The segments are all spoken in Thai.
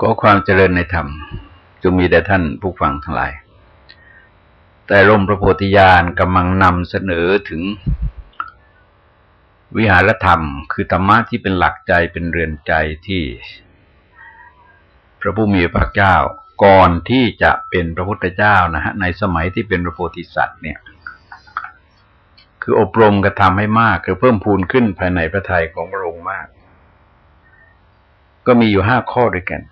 ก็ความเจริญในธรรมจงมีแด่ท่านผู้ฟังทั้งหลาย แต่ลมพระโพธิญาณกำลังนำเสนอถึงวิหารธรรม คือธรรมะที่เป็นหลักใจเป็นเรือนใจที่ พระผู้มีพระเจ้าก่อนที่จะเป็นพระพุทธเจ้านะฮะในสมัยที่เป็นพระโพธิสัตว์เนี่ย คืออบรมกระทำให้มากคือเพิ่มพูนขึ้นภายในพระทัยของพระองค์มาก ก็มีอยู่ห้าข้อด้วยกัน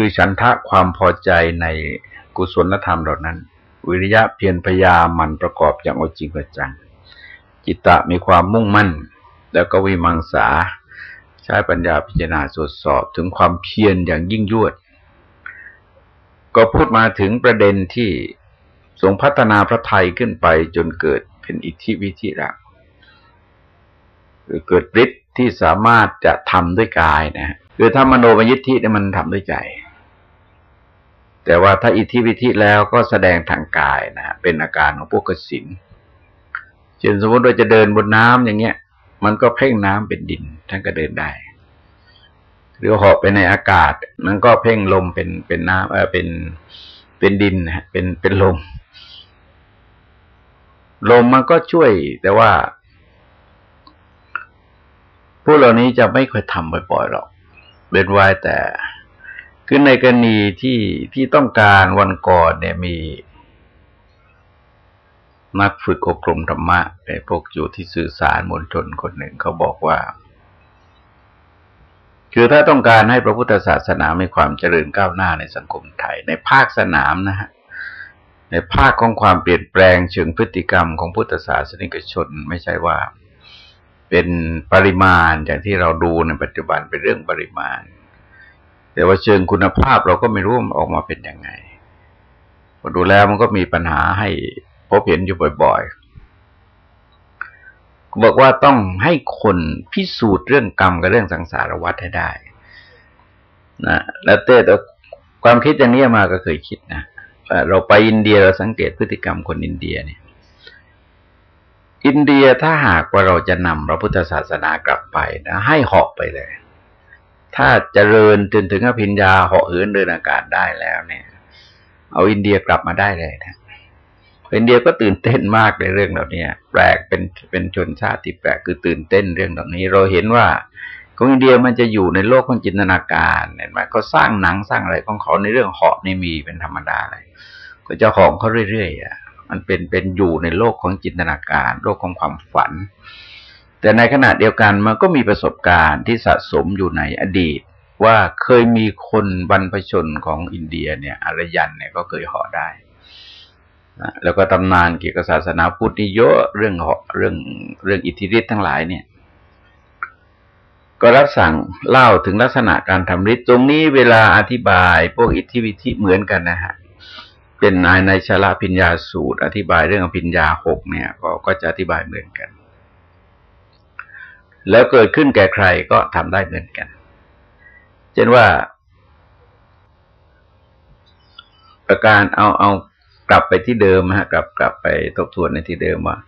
คือฉันทะความพอใจในกุศลธรรมเหล่านั้น วิริยะเพียรพยายามมันประกอบอย่างอจริงจัง จิตตะมีความมุ่งมั่น แล้วก็วิมังสา ใช้ปัญญาพิจารณาตรวจสอบถึงความเพียรอย่างยิ่งยวด ก็พูดมาถึงประเด็นที่ทรงพัฒนาพระไทยขึ้นไปจนเกิดเป็นอิทธิวิธิรักคือเกิดฤทธิ์ที่สามารถจะทำด้วยกายนะคือถ้ามโนมยิทธิเนี่ยมันทำด้วยใจ แต่ว่าถ้าอิทธิวิธิแล้วก็แสดงทางกายนะเป็นอาการของพวกกสินเช่นสมมติว่าจะเดินบนน้ำอย่างเงี้ย มันก็เพ่งน้ำเป็นดินท่านก็เดินได้ หรือหอบไปในอากาศ มันก็เพ่งลมเป็นเป็นน้ำเออเป็นเป็นดินนะเป็นเป็นลม ลมมันก็ช่วย แต่ว่าพวกเหล่านี้จะไม่ค่อยทำบ่อยๆหรอกเป็นไว้แต่ คือในกรณีที่ที่ต้องการวันก่อนเนี่ยมีนักฝึกอบรมธรรมะในพวกอยู่ที่สื่อสารมวลชนคนหนึ่งเขาบอกว่า คือถ้าต้องการให้พระพุทธศาสนามีความเจริญก้าวหน้าในสังคมไทย ในภาคสนามนะฮะในภาคของความเปลี่ยนแปลงเชิงพฤติกรรมของพุทธศาสนิกชน ไม่ใช่ว่าเป็นปริมาณอย่างที่เราดูในปัจจุบันเป็นเรื่องปริมาณ แต่ว่าเชิงคุณภาพเราก็ไม่รู้มันออกมาเป็นยังไงพอดูแล้วมันก็มีปัญหาให้พบเห็นอยู่บ่อยๆบอกว่าต้องให้คนพิสูจน์เรื่องกรรมกับเรื่องสังสารวัฏให้ได้นะแล้วเต้ต่ความคิดอย่างนี้มาก็เคยคิดนะเราไปอินเดียเราสังเกตพฤติกรรมคนอินเดียเนี่ย อินเดียถ้าหากว่าเราจะนำพระพุทธศาสนากลับไปนะ ให้หาะไปเลย ถ้าเจริญจนถึงอภิญญาเหาะเหินเดินอากาศได้แล้วเนี่ย เอาอินเดียกลับมาได้เลยนะอินเดียก็ตื่นเต้นมากในเรื่องเหล่านี้แปลกเป็นเป็นชนชาติที่แปลกคือตื่นเต้นเรื่องเหล่านี้ เราเห็นว่าของอินเดียมันจะอยู่ในโลกของจินตนาการเห็นไหมก็สร้างหนังสร้างอะไรของเขาในเรื่องเหาะนี่มีเป็นธรรมดาเลยก็จะของเขาเรื่อยๆอะมันเป็นเป็นอยู่ในโลกของจินตนาการ โลกของความฝัน แต่ในขณะเดียวกันมันก็มีประสบการณ์ที่สะสมอยู่ในอดีต ว่าเคยมีคนบรรพชนของอินเดียเนี่ยอารยันเนี่ยก็เคยห่อได้นะแล้วก็ตำนานเกี่ยวกับศาสนาพุทธนี่เยอะเรื่องเหาะเรื่องเรื่องอิทธิฤทธิ์ทั้งหลายเนี่ย ก็รับสั่งเล่าถึงลักษณะการทำฤทธิ์ตรงนี้เวลาอธิบายพวกอิทธิวิธิเหมือนกันนะฮะเป็นนายในชลาพิญญาสูตร อธิบายเรื่องอภิญญาหกเนี่ย ก็ก็จะอธิบายเหมือนกัน แล้วเกิดขึ้นแก่ใครก็ทำได้เหมือนกัน เช่นว่า ประการเอาเอากลับไปที่เดิมฮะกลับกลับไปทบทวนในที่เดิมว่า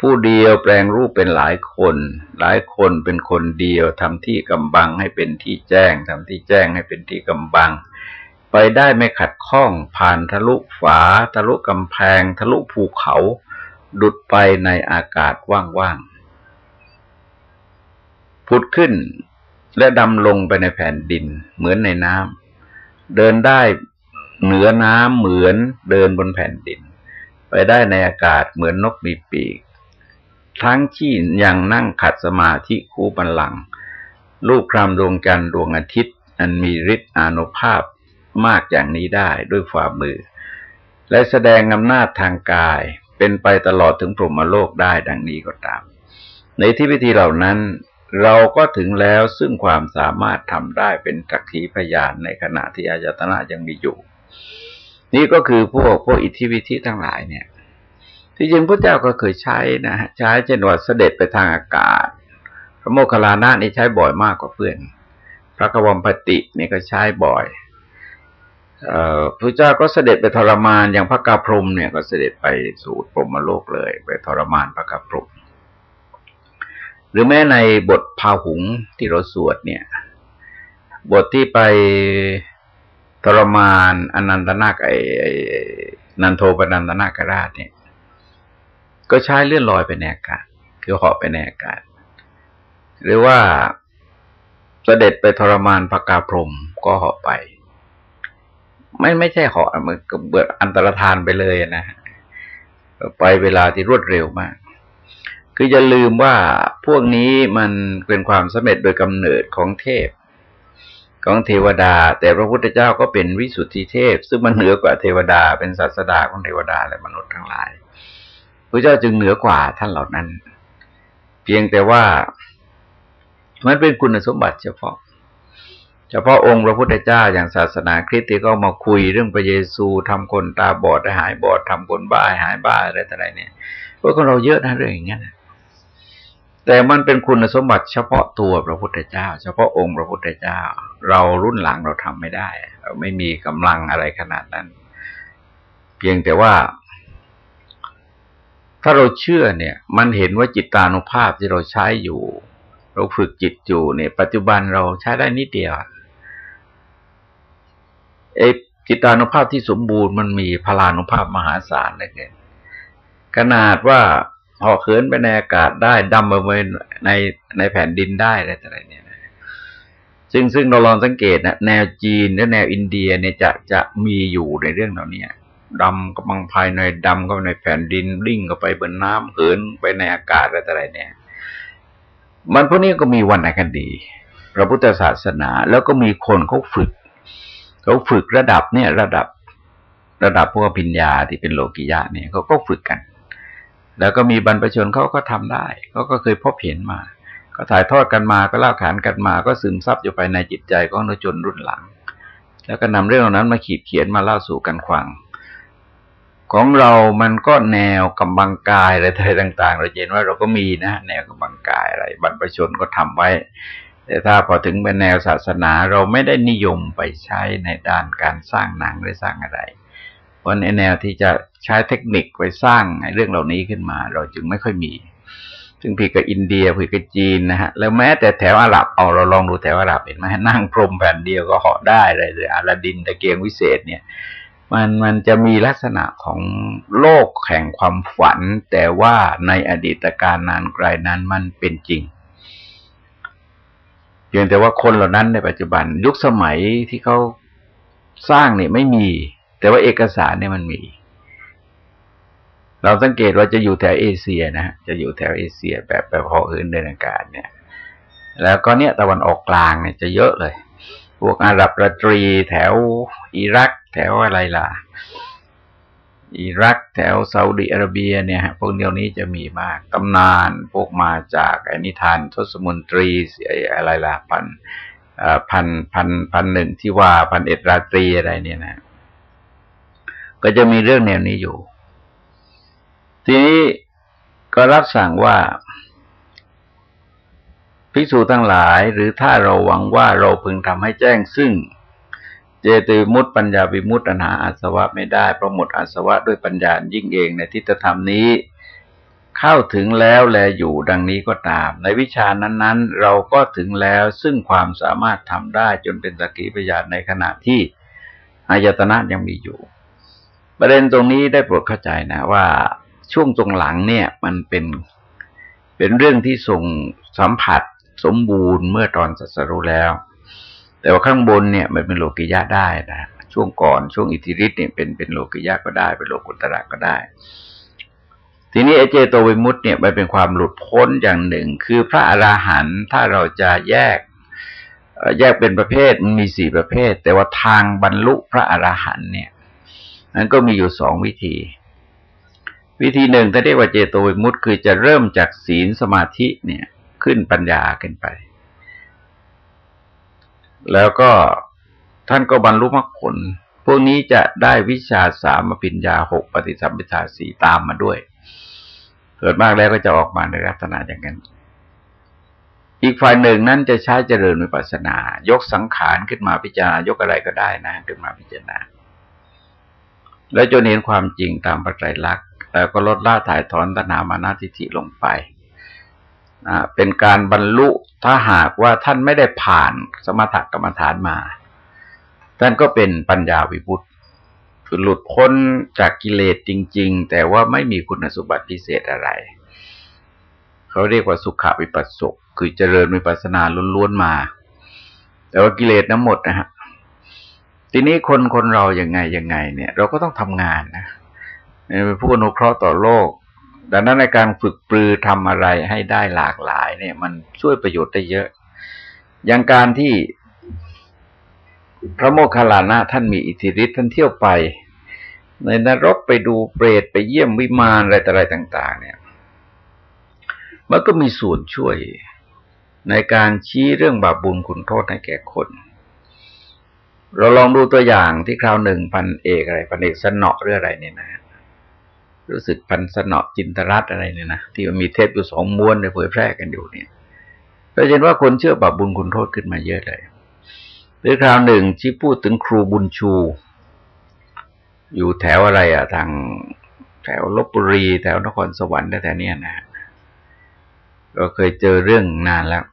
ผู้เดียวแปลงรูปเป็นหลายคน หลายคนเป็นคนเดียวทำที่กำบังให้เป็นที่แจ้งทำที่แจ้งให้เป็นที่กำบัง ไปได้ไม่ขัดข้องผ่านทะลุฝา ทะลุกำแพง ทะลุภูเขา ดุดไปในอากาศว่างๆ ผุดขึ้นและดำลงไปในแผ่นดิน เหมือนในน้ำเดินได้เหนือน้ำเหมือนเดินบนแผ่นดิน ไปได้ในอากาศเหมือนนกมีปีก ทั้งที่ยังนั่งขัดสมาธิคู่บันลัง ลูกครามดวงจันทร์ดวงอาทิตย์ อันมีฤทธิ์อานุภาพมากอย่างนี้ได้ด้วยฝ่ามือ และแสดงอำนาจทางกายเป็นไปตลอดถึงพรหมโลกได้ดังนี้ก็ตาม ในที่วิธีเหล่านั้น เราก็ถึงแล้วซึ่งความสามารถทำได้เป็นสักขีพยานในขณะที่อายตนะยังมีอยู่ นี่ก็คือพวกพวกอิทธิวิธีทั้งหลายเนี่ย ที่จริงพระเจ้าก็เคยใช้นะใช้เช่นว่าเสด็จไปทางอากาศ พระโมคคัลลานะนี่ใช้บ่อยมากกว่าเพื่อน พระกวมปตินี่ก็ใช้บ่อยพระเจ้าก็เสด็จไปทรมานอย่างพระกาพรมเนี่ยก็เสด็จไปสู่พรหมโลกเลย ไปทรมานพระกาพรม รือแม้ในบทพาหุงที่เราสวดเนี่ย บทที่ไปทรมานอนันตนาคไอไอ้นันโทปนันตนาคราชเนี่ย ก็ใช้เลื่อนลอยไปในอากาศคือเหาะไปในอากาศ หรือว่าเสด็จไปทรมานพระกาพรมก็เหาะไป ไม่ไม่ใช่เหาะมันเบิดอันตรธานไปเลยนะไปเวลาที่รวดเร็วมาก คืออย่าลืมว่าพวกนี้มันเป็นความสำเร็จโดยกำเนิดของเทพ ของเทวดา แต่พระพุทธเจ้าก็เป็นวิสุทธิเทพ ซึ่งมันเหนือกว่าเทวดา เป็นศาสดาของเทวดาและมนุษย์ทั้งหลายพระเจ้าจึงเหนือกว่าท่านเหล่านั้น เพียงแต่ว่ามันเป็นคุณสมบัติเฉพาะ เฉพาะองค์พระพุทธเจ้าอย่างศาสนาคริสต์ที่ก็มาคุยเรื่องพระเยซูทำคนตาบอดหายบอดทำคนบ้าหายบ้าอะไรต่ออะไรเนี่ยพวกเราเยอะนะเรื่องอย่างเงี้ย แต่มันเป็นคุณสมบัติเฉพาะตัวพระพุทธเจ้า เฉพาะองค์พระพุทธเจ้า เรารุ่นหลังเราทำไม่ได้ เราไม่มีกำลังอะไรขนาดนั้น เพียงแต่ว่า ถ้าเราเชื่อเนี่ย มันเห็นว่าจิตตานุภาพที่เราใช้อยู่ เราฝึกจิตอยู่เนี่ย ปัจจุบันเราใช้ได้นิดเดียวไอ้จิตานุภาพที่สมบูรณ์มันมีพลานุภาพมหาศาลเลยเกินขนาดว่า พอเขินไปในอากาศได้ดำไปในในแผ่นดินได้อะไรต่อะไรเนี่ยซึ่งซึ่งเราลองสังเกตนะแนวจีนและแนวอินเดียเนี่ยจะจะมีอยู่ในเรื่องเหล่านี้ดำกำลังภายในดำก็ในแผ่นดินริ่งก็ไปบนน้ำเหินไปในอากาศอะไรต่อะไรเนี่ย มันพวกนี้ก็มีวรรณคดีพระพุทธศาสนา แล้วก็มีคนเขาฝึกเขาฝึกระดับเนี่ย ระดับ ระดับพวกปิญญาที่เป็นโลกิยะเนี่ยเขาก็ฝึกกัน แล้วก็มีบรรพชนเขาก็ทำได้เขาก็เคยพบเห็นมา ก็ถ่ายทอดกันมาก็เล่าขานกันมา ก็ซึมซับอยู่ภายในจิตใจของนชนรุ่นหลัง แล้วก็นำเรื่องเหล่านั้นมาขีดเขียนมาเล่าสู่กันฟัง ของเรามันก็แนวกำบังกายอะไรต่าง ๆ เราเห็นว่าเราก็มีนะ แนวกำบังกายอะไร บรรพชนก็ทำไว้ แต่ถ้าพอถึงเป็นแนวศาสนาเราไม่ได้นิยมไปใช้ในด้านการสร้างหนังหรือสร้างอะไร ราะในแนวที่จะใช้เทคนิคไปสร้างเรื่องเหล่านี้ขึ้นมา เราจึงไม่ค่อยมี ซึ่งพี่กับอินเดียพี่กับจีนนะฮะ แล้วแม้แต่แถวอาหรับเอาเราลองดูแถวอาหรับเห็นไหมนั่งพรมแผ่นเดียวก็เหาะได้เลยหรืออาลาดินตะเกียงวิเศษเนี่ย มันมันจะมีลักษณะของโลกแห่งความฝัน แต่ว่าในอดีตการนานไกลนั้นมันเป็นจริงเพียงแต่ว่าคนเหล่านั้นในปัจจุบันยุคสมัยที่เขาสร้างเนี่ยไม่มี แต่ว่าเอกสารเนี่ยมันมี เราสังเกตว่าจะอยู่แถวเอเชียนะจะอยู่แถวเอเชียแบบแบบพออื่นเดินอากาศเนี่ย แล้วก็เนี่ยตะวันออกกลางเนี่ยจะเยอะเลย พวกอาหรับระตรีแถวอิรัก แถวอะไรล่ะ อิรักแถวซาอุดิอาระเบียเนี่ยพวกเดียวนี้จะมีมากตำนานพวกมาจากอนิทานทศมนตรีอะไรล่ะพันพันพันพันหนึ่งที่ว่าพันเอ็ดราตรีอะไรเนี่ยนะ ก็จะมีเรื่องแนวนี้อยู่ ทีนี้ก็รับสั่งว่าภิกษุทั้งหลาย หรือถ้าเราหวังว่าเราพึงทำให้แจ้งซึ่ง เจติมุตปัญญาวิมุตตนาอาสวะไม่ได้ประหมดอาสวะด้วยปัญญายิ่งเองในทิฏฐธรรมนี้เข้าถึงแล้วแลอยู่ดังนี้ก็ตาม ในวิชานั้นๆ เราก็ถึงแล้วซึ่งความสามารถทำได้จนเป็นสกิปยานในขณะที่อายตนะยังมีอยู่ ประเด็นตรงนี้ได้โปรดเข้าใจนะว่าช่วงตรงหลังเนี่ยมันเป็นเป็นเรื่องที่ส่งสัมผัสสมบูรณ์เมื่อตอนสัสรู้แล้ว แต่ว่าข้างบนเนี่ยมันเป็นโลกิยะได้นะช่วงก่อนช่วงอิทธิฤทธิ์เนี่ยเป็นเป็นโลกิยะก็ได้เป็นโลกุตระก็ได้ ทีนี้เอเจโตวิมุตต์เนี่ยมันเป็นความหลุดพ้นอย่างหนึ่ง คือพระอราหันต์ถ้าเราจะแยกแยกเป็นประเภทมันมีสี่ประเภท แต่ว่าทางบรรลุพระอราหันต์เนี่ย นั้นก็มีอยู่สองวิธี วิธีหนึ่งถ้าเรียกว่าเจโตวิมุตต์คือจะเริ่มจากศีลสมาธิเนี่ยขึ้นปัญญาขึ้นไป แล้วก็ท่านก็บรรลุมรรคผล พวกนี้จะได้วิชาสามปิญญาหกปฏิสัมพิทาสี่ตามมาด้วยเกิดมากแล้วก็จะออกมาในลักษณะอย่างนั้น อีกฝ่ายหนึ่งนั้นจะใช้เจริญวิปัสสนา ยกสังขารขึ้นมาพิจารณายกอะไรก็ได้นะ ขึ้นมาพิจารณา แล้วจนเห็นความจริงตามปัจจัยลักษณ์แล้วก็ลดละถ่ายถอนตนามานาทิฐิลงไปเป็นการบรรลุถ้าหากว่าท่านไม่ได้ผ่านสมถกรรมฐานมา ท่านก็เป็นปัญญาวิบุตรคือหลุดพ้นจากกิเลสจริง ๆ แต่ว่าไม่มีคุณสมบัติพิเศษอะไร เขาเรียกว่าสุขวิปัสสกคือเจริญวิปัสสนาล้วนๆมา แต่ว่ากิเลสนั้นหมดนะฮะ ทีนี้คนคนเราอย่างไงยังไง เนี่ย เราก็ต้องทำงานนะเป็นผู้อนุเคราะห์ต่อโลก ดังนั้นในการฝึกปรือทำอะไรให้ได้หลากหลาย เนี่ย มันช่วยประโยชน์ได้เยอะ อย่างการที่พระโมคคัลลานะท่านมีอิทธิฤทธิ์ท่านเที่ยวไป ในนรกไปดูเปรตไปเยี่ยมวิมานอะไรต่ออะไรต่าง ๆ เนี่ย มันก็มีส่วนช่วยในการชี้เรื่องบาปบุญคุณโทษให้แก่คน เราลองดูตัวอย่างที่คราวหนึ่งพันเอกอะไรพันเอกสนอหรืออะไรเนี่ยนะรู้สึกพันสนอจินตรัตอะไรเนี่ยนะที่มันมีเทปอยู่สองม้วนในเผยแพร่กันอยู่เนี่ยเราเห็นว่าคนเชื่อบาปบุญคุณโทษขึ้นมาเยอะเลยหรือคราวหนึ่งที่พูดถึงครูบุญชู อยู่แถวอะไรอะทางแถวลบบุรีแถวนครสวรรค์แต่เนี้ยนะเราเคยเจอเรื่องนานแล้ว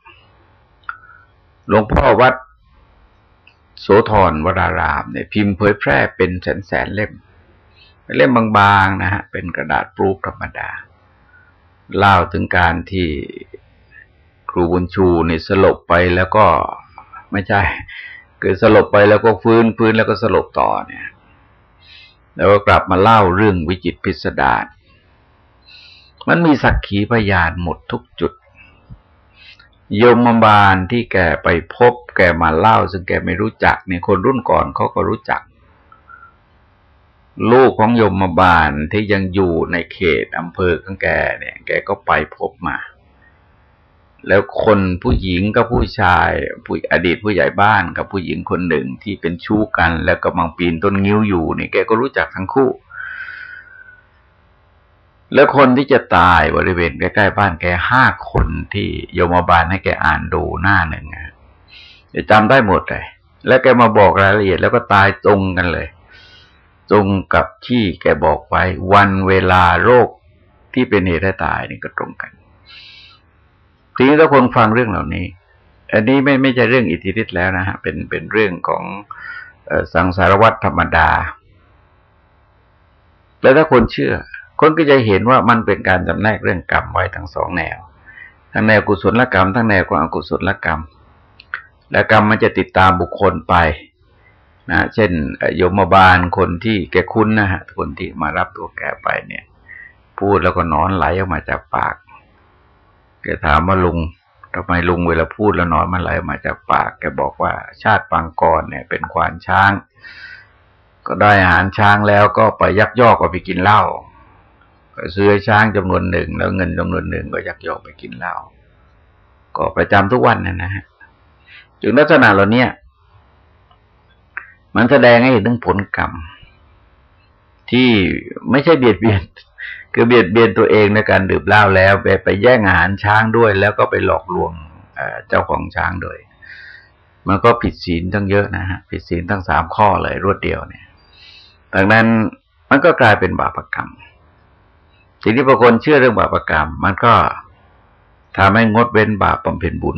หลวงพ่อวัด โสธรวรารามเนี่ยพิมพ์เผยแพร่เป็นแสนแสนเล่ม เล่มบางๆนะฮะเป็นกระดาษปรูปธรรมดา เล่าถึงการที่ครูบุญชูนี่สลบไปแล้วก็ไม่ใช่เกิดสลบไปแล้วก็ฟื้นฟื้นแล้วก็สลบต่อเนี่ย แล้วก็กลับมาเล่าเรื่องวิจิตพิสดารมันมีสักขีพยานหมดทุกจุด ยมบาลที่แกไปพบ แกมาเล่า ซึ่งแกไม่รู้จักเนี่ยคนรุ่นก่อนเขาก็รู้จัก ลูกของยมบาลที่ยังอยู่ในเขตอำเภอของแกเนี่ย แกก็ไปพบมา แล้วคนผู้หญิงกับผู้ชายผู้อดีตผู้ใหญ่บ้านกับผู้หญิงคนหนึ่งที่เป็นชู้กัน แล้วกำลังปีนต้นงิ้วอยู่เนี่ยแกก็รู้จักทั้งคู่ แล้วคนที่จะตายบริเวณใกล้ๆบ้านแกห้าคนที่โยมบาลให้แกอ่านดูหน้าหนึ่งจะจำได้หมดเลย แล้วแกมาบอกรายละเอียดแล้วก็ตายตรงกันเลย ตรงกับที่แกบอกไว้ วันเวลาโรคที่เป็นเหตุให้ตายนี่ก็ตรงกัน ทีนี้ถ้าคนฟังเรื่องเหล่านี้ อันนี้ไม่ไม่ใช่เรื่องอิทธิฤทธิ์แล้วนะฮะ เป็นเป็นเรื่องของสังสารวัตรธรรมดา แล้วถ้าคนเชื่อ คนก็จะเห็นว่ามันเป็นการจำแนกเรื่องกรรมไว้ทั้งสองแนว ทั้งแนวกุศลกรรม ทั้งแนวของอกุศลกรรม และกรรมมันจะติดตามบุคคลไปนะเช่นโยมบาลคนที่แกคุ้นนะฮะคนที่มารับตัวแกไปเนี่ย พูดแล้วก็นอนไหลออกมาจากปาก แกถามว่าลุงทำไมลุงเวลาพูดแล้วนอนมันไหลออกมาจากปาก แกบอกว่าชาติปางกรเนี่ย เป็นควานช้าง ก็ได้อาหารช้างแล้วก็ไปยักยอกก็ไปกินเหล้า ก็ซื้อช้างจำนวนหนึ่ง แล้วเงินจำนวนหนึ่งก็ยักยอกไปกินเหล้าก็ประจำทุกวันนะนะฮะจึงลักษณะเหล่านี้มันแสดงให้เห็นถึงผลกรรม ที่ไม่ใช่เบียดเบียน คือเบียดเบียนตัวเองในการดื่มเหล้าแล้วไปไปแย่งอาหารช้างด้วย แล้วก็ไปหลอกลวงเจ้าของช้างโดยมันก็ผิดศีลตั้งเยอะนะฮะผิดศีลตั้งสามข้อเลยรวดเดียวเนี่ยดังนั้นมันก็กลายเป็นบาปกรรม ที่บางคนเชื่อเรื่องบาปรกรรม มันก็ทำให้งดเว้นบาปบำเพ็ญบุญ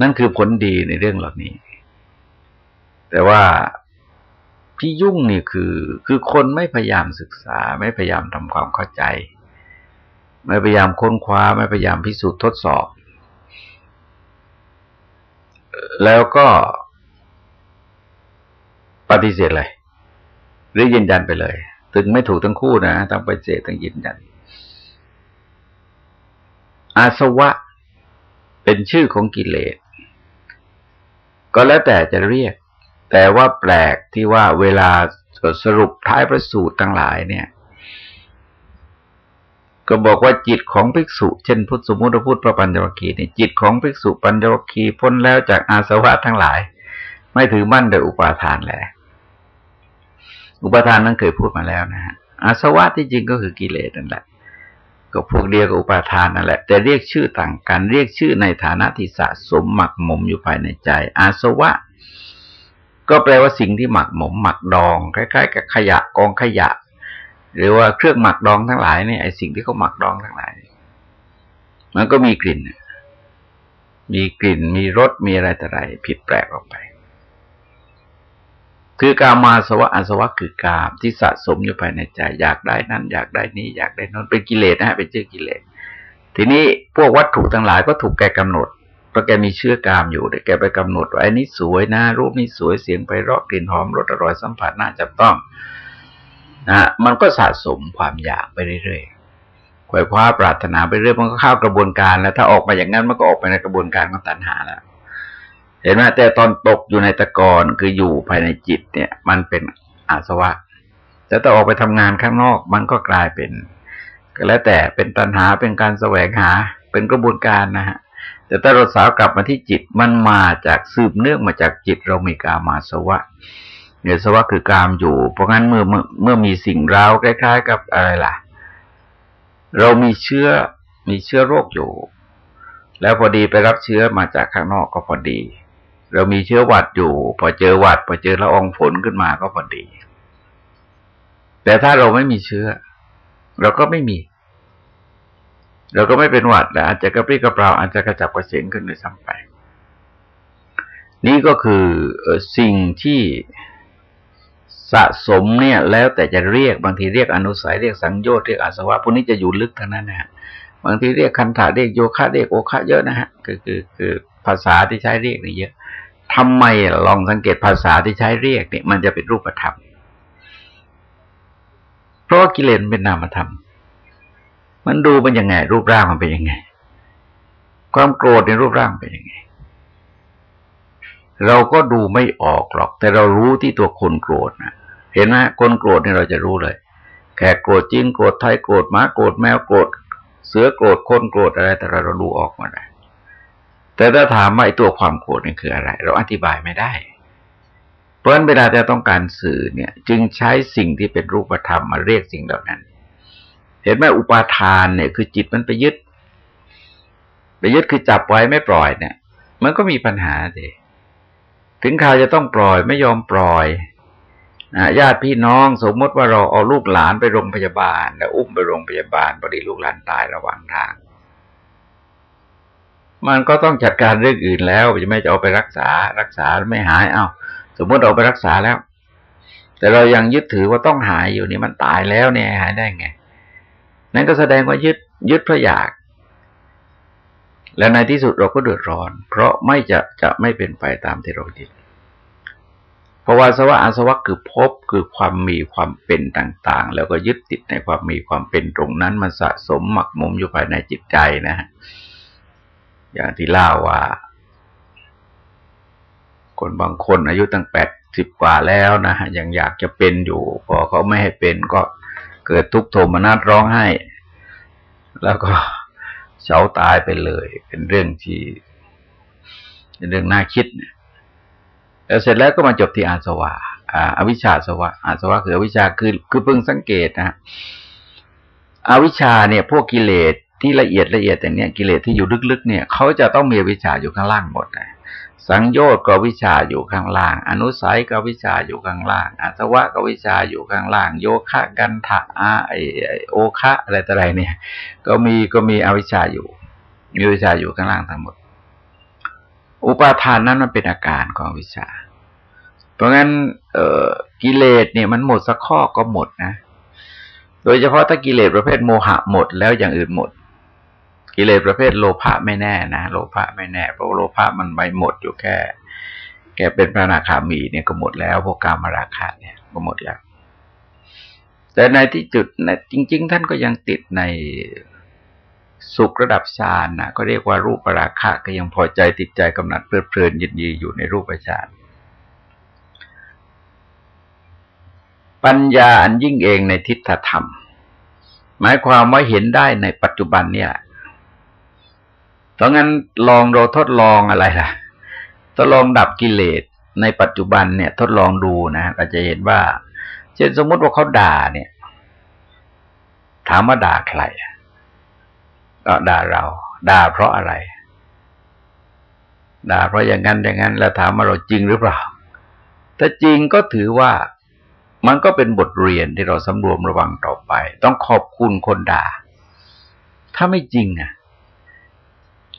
นั่นคือผลดีในเรื่องเหล่านี้ แต่ว่าที่ยุ่งนี่คือ คือคนไม่พยายามศึกษา ไม่พยายามทำความเข้าใจ ไม่พยายามค้นคว้า ไม่พยายามพิสูจน์ทดสอบ แล้วก็ปฏิเสธเลย หรือยืนยันไปเลย ถึงไม่ถูกทั้งคู่นะต้องปฏิเสธต้องยืนยัน อาสวะเป็นชื่อของกิเลส ก็แล้วแต่จะเรียก แต่ว่าแปลกที่ว่าเวลาสรุปท้ายพระสูตรทั้งหลายเนี่ย ก็บอกว่าจิตของภิกษุ เช่นพุทธสมุติพูดพระปัญจวัคคีย์เนี่ยจิตของภิกษุปัญจวัคคีย์พ้นแล้วจากอาสวะทั้งหลาย ไม่ถือมั่นโดยอุปาทานแหละ อุปทานนั้นเคยพูดมาแล้วนะฮะอาสวะที่จริงก็คือกิเลสนั่นแหละ ก็พวกเดียวกับอุปาทานนั่นแหละ แต่เรียกชื่อต่างกัน เรียกชื่อในฐานะที่สะสมหมักหมมอยู่ภายในใจ อาสวะ ก็แปลว่าสิ่งที่หมักหมมหมักดอง คล้ายๆ กับขยะกองขยะ หรือว่าเครื่องหมักดองทั้งหลายเนี่ยไอ้สิ่งที่เขาหมักดองทั้งหลาย มันก็มีกลิ่น มีกลิ่น มีรส มีอะไรแต่ไรผิดแปลกออกไป คือกามาสวะอาสวะคือกามที่สะสมอยู่ภายในใจอยากได้นั้นอยากได้นี้อยากได้นั้นเป็นกิเลสนะฮะเป็นเชื่อกิเลส ทีนี้พวกวัตถุทั้งหลายก็ถูกแกกำหนดเพราะแกมีเชื่อกามอยู่แต่แกไปกำหนดว่าไอ้นี้สวยนะรูปนี้สวยเสียงไปรอกลิ่นหอมรสอร่อยสัมผัสน่าจับต้องนะมันก็สะสมความอยากไปเรื่อยๆขวายคว้าปรารถนาไปเรื่อยมันก็เข้ากระบวนการ แล้วถ้าออกมาอย่างนั้นมันก็ออกไปในกระบวนการของตัณหาแล้ว เห็นไหมแต่ตอนตกอยู่ในตะกอนคืออยู่ภายในจิตเนี่ย มันเป็นอาสวะ แต่ถ้าออกไปทำงานข้างนอก มันก็กลายเป็นก็แล้วแต่เป็นตัณหาเป็นการแสวงหา เป็นกระบวนการนะฮะแต่ถ้าเราสาวกลับมาที่จิตมันมาจากสืบเนื่องมาจากจิตเรามีกามาสวะเนื้อสวะคือกามอยู่ เพราะงั้นเมื่อเมื่อเมื่อมีสิ่งร้าวคล้าย ๆ กับอะไรล่ะ เรามีเชื้อมีเชื้อโรคอยู่ แล้วพอดีไปรับเชื้อมาจากข้างนอกก็พอดี เรามีเชื้อหวัดอยู่ พอเจอหวัด พอเจอละอองฝนขึ้นมาก็พอดี แต่ถ้าเราไม่มีเชื้อ เราก็ไม่มี เราก็ไม่เป็นหวัดแต่อาจจะกระปรี้กระเปร่าอาจจะกระจับกระเฉงขึ้นด้วยซ้ำไป นี่ก็คือสิ่งที่สะสมเนี่ย แล้วแต่จะเรียกบางทีเรียกอนุสัยเรียกสังโยชน์เรียกอาสวะพวกนี้จะอยู่ลึกทั้งนั้นนะฮะบางทีเรียกคันถาเรียกโยคะเรียกโอคะเยอะนะฮะคือคือคือ ภาษาที่ใช้เรียกนี่เยอะทำไมลองสังเกตภาษาที่ใช้เรียกเนี่ยมันจะเป็นรูปธรรม เพราะกิเลสเป็นนามธรรม มันดูเป็นยังไง รูปร่างมันเป็นยังไง ความโกรธในรูปร่างเป็นยังไง เราก็ดูไม่ออกหรอก แต่เรารู้ที่ตัวคนโกรธนะเห็นไหมคนโกรธเนี่ยเราจะรู้เลย แขกโกรธจริงโกรธไทยโกรธหมาโกรธแมวโกรธเสือโกรธคนโกรธอะไรแต่เราเราดูออกมาได้ แต่ถ้าถามว่าไอ้ตัวความโกรธนี่คืออะไร เราอธิบายไม่ได้ เพราะฉะนั้นเวลาจะต้องการสื่อเนี่ย จึงใช้สิ่งที่เป็นรูปธรรมมาเรียกสิ่งเหล่านั้น เห็นไหมอุปาทานเนี่ยคือจิตมันไปยึด ไปยึดคือจับไว้ไม่ปล่อยเนี่ย มันก็มีปัญหาสิถึงข่าวจะต้องปล่อยไม่ยอมปล่อยญาติพี่น้องสมมติว่าเราเอาลูกหลานไปโรงพยาบาล แล้วอุ้มไปโรงพยาบาลพอดีลูกหลานตายระหว่างทาง มันก็ต้องจัดการเรื่องอื่นแล้วจะไม่จะเอาไปรักษา รักษาไม่หายเอา้าสมมติเอาไปรักษาแล้ว แต่เรายังยึดถือว่าต้องหายอยู่นี่มันตายแล้วเนี่ยหายได้ไง นั่นก็แสดงว่ายึดยึดเพราะอยาก และในที่สุดเราก็เดือดร้อน เพราะไม่จะจะไม่เป็นไปตามที่เราคิดเพราะว่าสวะอาสวะคือพบคือความมีความเป็นต่าง ๆ แล้วก็ยึดติดในความมีความเป็นตรงนั้นมันสะสมหมักหมมอยู่ภายในจิตใจนะฮะ อย่างที่เล่าว่า คนบางคนอายุตั้งแปดสิบกว่าแล้วนะยังอยากจะเป็นอยู่ พอเขาไม่ให้เป็นก็เกิดทุกโทมนัสร้องไห้ แล้วก็เฉาตายไปเลย เป็นเรื่องที่เป็นเรื่องน่าคิดเนี่ยแล้วเสร็จแล้วก็มาจบที่อาสวะอวิชชาสวะอาสวะคืออวิชชาคือคือเพิ่งสังเกตนะอวิชชาเนี่ย พวกกิเลส ที่ละเอียดละเอียดอย่างเนี้ยกิเลสที่อยู่ลึกๆเนี่ยเขาจะต้องมีวิชาอยู่ข้างล่างหมดนะสังโยชน์ก็วิชาอยู่ข้างล่าง อนุสัยก็วิชาอยู่ข้างล่างอาสวะก็วิชาอยู่ข้างล่าง โยคะกันทะอาไอโอคะอะไรต่ออะไรเนี่ย ก็มีก็มีอวิชาอยู่ มีวิชาอยู่ข้างล่างทั้งหมด อุปาทานนั้นมันเป็นอาการของวิชา เพราะงั้น เออกิเลสเนี่ยมันหมดสักข้อก็หมดนะ โดยเฉพาะถ้ากิเลสประเภทโมหะหมดแล้วอย่างอื่นหมด กิเลสประเภทโลภะไม่แน่นะโลภะไม่แน่เพราะโลภะมันไม่หมดอยู่แค่ แกเป็นพระนาคามีเนี่ยก็หมดแล้วพวกกามราคะเนี่ยก็หมดแล้ว แต่ในที่จุดนะจริง ๆ ท่านก็ยังติดในสุขระดับฌานนะก็เรียกว่ารูปราคะก็ยังพอใจติดใจกำหนัดเพลิดเพลินยินดีอยู่ในรูปฌานปัญญาอันยิ่งเองในทิฏฐธรรม หมายความว่าเห็นได้ในปัจจุบันเนี่ย เพราะงั้นลองเราทดลองอะไรล่ะ ทดลองดับกิเลสในปัจจุบันเนี่ย ทดลองดูนะก็จะเห็นว่า เช่นสมมติว่าเขาด่าเนี่ย ถามว่าด่าใครก็ด่าเรา ด่าเพราะอะไร ด่าเพราะอย่างนั้นอย่างนั้น แล้วถามว่าเราจริงหรือเปล่า ถ้าจริงก็ถือว่ามันก็เป็นบทเรียนที่เราสำรวมระวังต่อไป ต้องขอบคุณคนด่า ถ้าไม่จริงอะ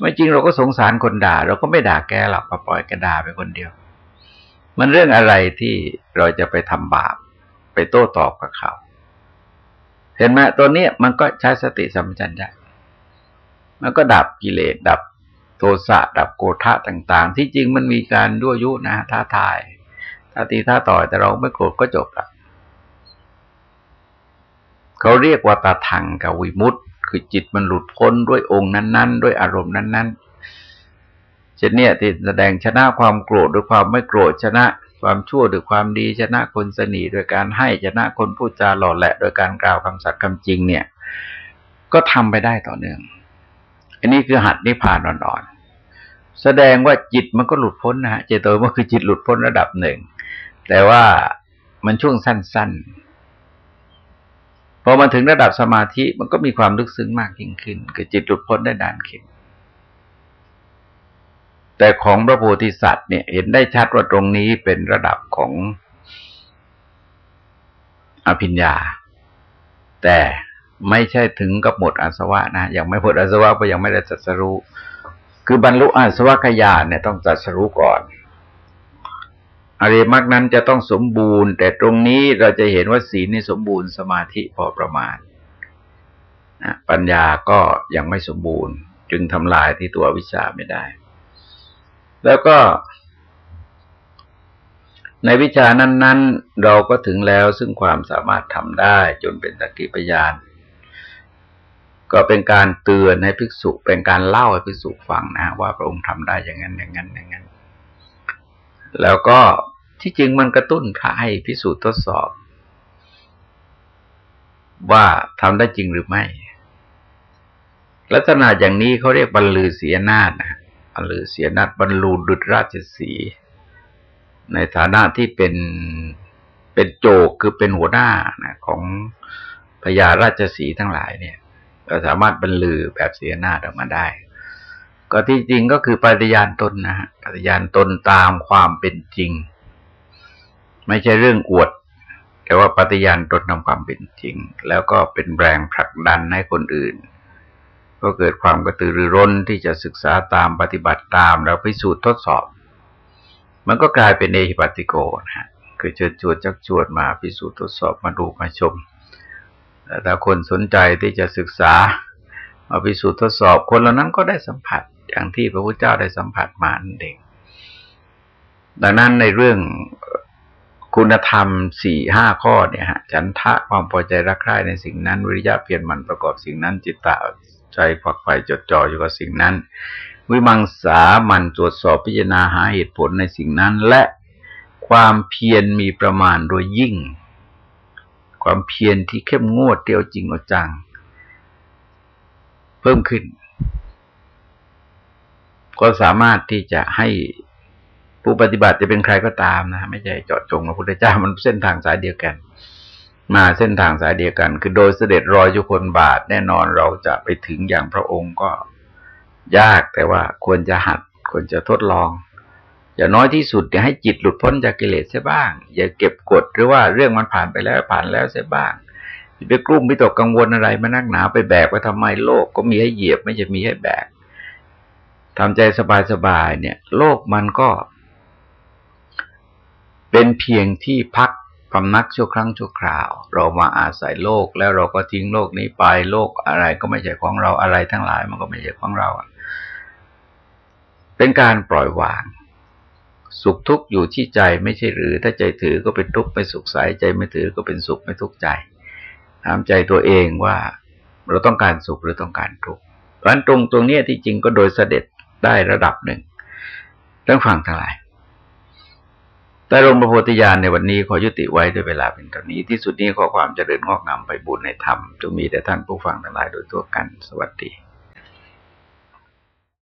ไม่จริงเราก็สงสารคนด่า เราก็ไม่ด่าแกหรอกปล่อยแกด่าไปคนเดียว มันเรื่องอะไรที่เราจะไปทำบาป ไปโต้ตอบกับเขา เห็นไหมตัวนี้มันก็ใช้สติสัมปชัญญะมันก็ดับกิเลสดับโทสะดับโกรธะต่าง ๆ ที่จริงมันมีการด้วยยุนะท้าทายท้าตีท้าต่อยแต่เราไม่โกรธก็จบละเขาเรียกว่าตาทังกับวิมุตต์ คือจิตมันหลุดพ้นด้วยองค์นั้น ๆ ด้วยอารมณ์นั้น ๆ เช่นเนี่ยที่แสดงชนะความโกรธด้วยความไม่โกรธชนะความชั่วด้วยความดีชนะคนสนีโดยการให้ชนะคนพูดจาหล่อแหละโดยการกล่าวคำสัตย์คำจริงเนี่ย ก็ทำไปได้ต่อเนื่อง อันนี้คือหัดนิพพานอ่อนๆแสดงว่าจิตมันก็หลุดพ้นนะฮะเจโตมันคือจิตหลุดพ้นระดับหนึ่ง แต่ว่ามันช่วงสั้น ๆ พอมาถึงระดับสมาธิมันก็มีความลึกซึ้งมากยิ่งขึ้นคือจิตหลุดพ้นได้นานขึ้นแต่ของพระโพธิสัตว์เนี่ยเห็นได้ชัดว่าตรงนี้เป็นระดับของอภิญญา แต่ไม่ใช่ถึงกับหมดอาสวะนะยังไม่หมดอาสวะเพราะยังไม่ได้จัดสรู้คือบรรลุอาสวะขยานเนี่ยต้องจัดสรู้ก่อน อริมักนั้นจะต้องสมบูรณ์ แต่ตรงนี้เราจะเห็นว่าศีลนี่สมบูรณ์สมาธิพอประมาณนะปัญญาก็ยังไม่สมบูรณ์ จึงทำลายที่ตัววิชาไม่ได้ แล้วก็ ในวิชานั้น ๆ เราก็ถึงแล้วซึ่งความสามารถทำได้จนเป็นตะกี้พยาน ก็เป็นการเตือนให้ภิกษุ เป็นการเล่าให้ภิกษุฟังนะ ว่าพระองค์ทำได้อย่างนั้นอย่างนั้นอย่างนั้นแล้วก็ ที่จริงมันกระตุ้นพระให้พิสูจน์ทดสอบ ว่าทำได้จริงหรือไม่ ลักษณะอย่างนี้เขาเรียกบรรลือเสียนาฏนะบรรลือเสียนาฏบรรลูดุจราชสี ในฐานะที่เป็นเป็นโจกคือเป็นหัวหน้านะของพญาราชสีทั้งหลายเนี่ยเราสามารถบรรลือแบบเสียนาฏออกมาได้ ก็ที่จริงก็คือปฏิญาณตนนะฮะปฏิญาณตนตามความเป็นจริง ไม่ใช่เรื่องอวด แต่ว่าปฏิญาณตนทำความเป็นจริง แล้วก็เป็นแรงผลักดันให้คนอื่น ก็เกิดความกระตือรือร้นที่จะศึกษาตามปฏิบัติตามแล้วพิสูจน์ทดสอบ มันก็กลายเป็นเอหิปัติโกนะฮะคือเชิญชวนจักชวนมาพิสูจน์ทดสอบมาดูมาชมแต่ถ้าคนสนใจที่จะศึกษามาพิสูจน์ทดสอบคนเหล่านั้นก็ได้สัมผัสอย่างที่พระพุทธเจ้าได้สัมผัสมานั่นเองดังนั้นในเรื่อง คุณธรรมสี่ห้าข้อเนี่ยฮะฉันทะความพอใจรักใคร่ในสิ่งนั้น วิริยะเพียรมันประกอบสิ่งนั้น จิตตะใจฝักใฝ่จดจ่ออยู่กับสิ่งนั้น วิมังสามันตรวจสอบพิจารณาหาเหตุผลในสิ่งนั้น และความเพียรมีประมาณโดยยิ่ง ความเพียรที่เข้มงวดเตียวจริงเอาจัง เพิ่มขึ้น ก็สามารถที่จะให้ ผู้ปฏิบัติจะเป็นใครก็ตามนะไม่ใช่เจาะจงพระพุทธเจ้ามันเส้นทางสายเดียวกัน มาเส้นทางสายเดียวกัน คือโดยเสด็จรอยยุคนบาทแน่นอนเราจะไปถึงอย่างพระองค์ก็ยากแต่ว่าควรจะหัดควรจะทดลองอย่างน้อยที่สุดอย่าให้จิตหลุดพ้นจากกิเลสเสียบ้าง อย่าเก็บกดหรือว่าเรื่องมันผ่านไปแล้วผ่านแล้วเสียบ้างไปกลุ้มไปตกกังวลอะไรมานักหนาไปแบกไปทำไมโลกก็มีให้เหยียบไม่จะมีให้แบกทำใจสบายๆเนี่ย โลกมันก็ เป็นเพียงที่พักพำนักชั่วครั้งชั่วคราว เรามาอาศัยโลกแล้วเราก็ทิ้งโลกนี้ไปโลกอะไรก็ไม่ใช่ของเราอะไรทั้งหลายมันก็ไม่ใช่ของเรา เป็นการปล่อยวาง สุขทุกข์อยู่ที่ใจไม่ใช่หรือ ถ้าใจถือก็เป็นทุกข์ไม่สุขใสใจไม่ถือก็เป็นสุขไม่ทุกข์ใจถามใจตัวเองว่าเราต้องการสุขหรือต้องการทุกข์เพราะฉะนั้นตรงตรงนี้ที่จริงก็โดยเสด็จได้ระดับหนึ่งเรื่องฟังทั้งหลาย แต่ลงประโพธิญาณในวันนี้ขอยุติไว้ด้วยเวลาเป็นตอนนี้ ที่สุดนี้ขอความเจริญงอกงามไปบุญในธรรมจงมีแต่ท่านผู้ฟังทั้งหลายโดยทั่วกัน สวัสดี